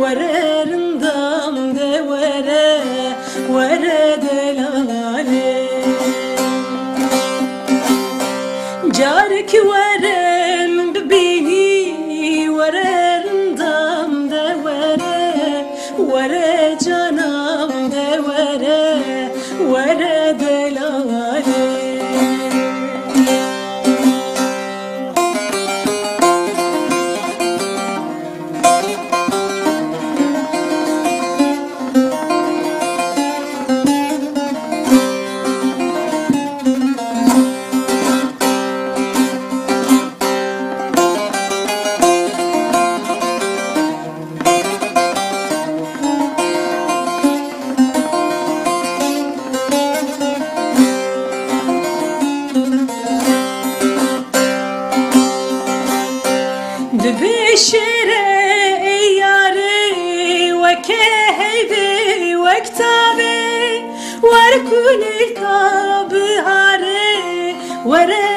وره رندام ده وره وره دلاله جارك وره كل التراب هاري وري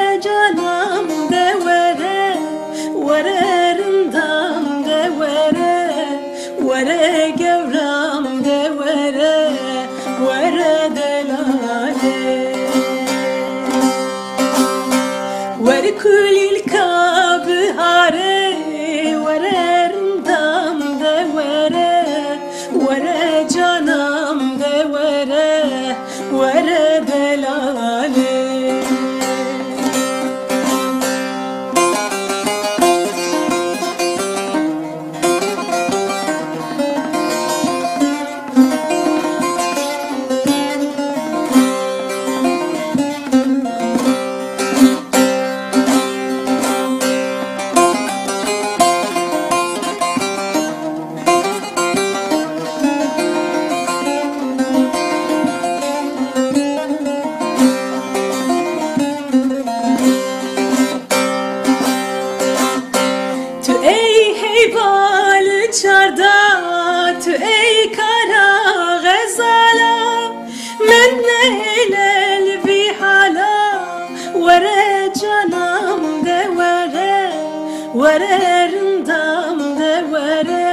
Vererindam de vere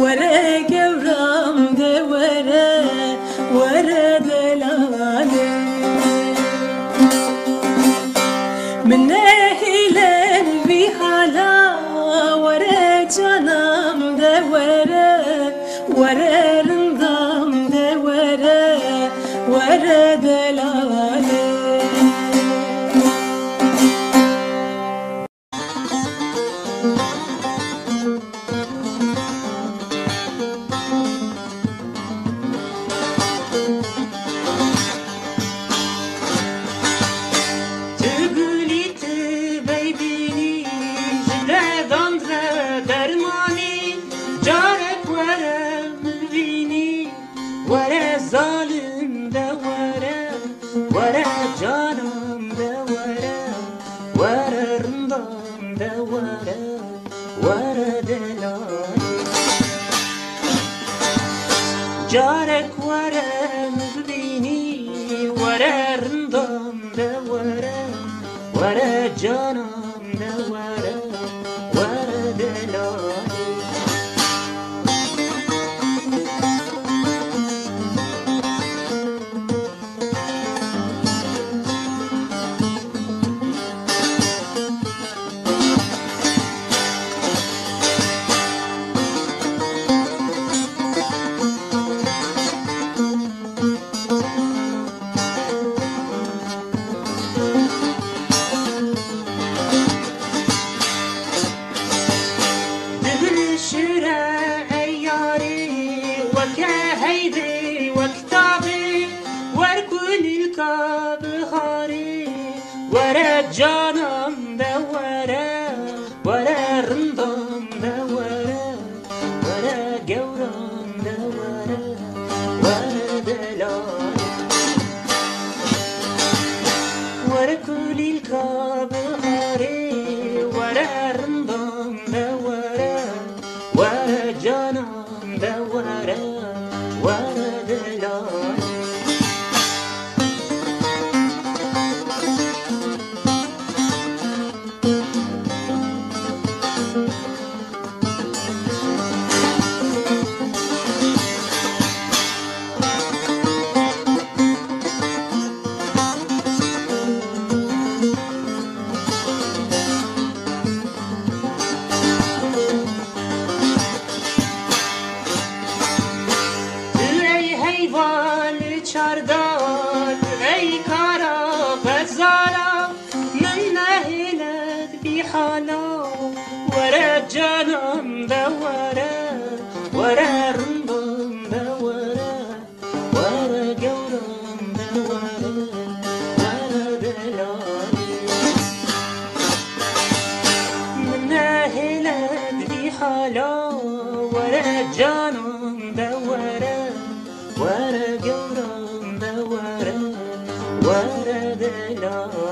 Vere gevram de vere Vere delale. Minne hilen vi hala Vere canam de vere Vere ورا رمضان ده ورا ورا دلال جارك ورا مبيني ورا رمضان ده ورا ورا جانا Jump. Canım da vere Vere gavram da vere Vere de la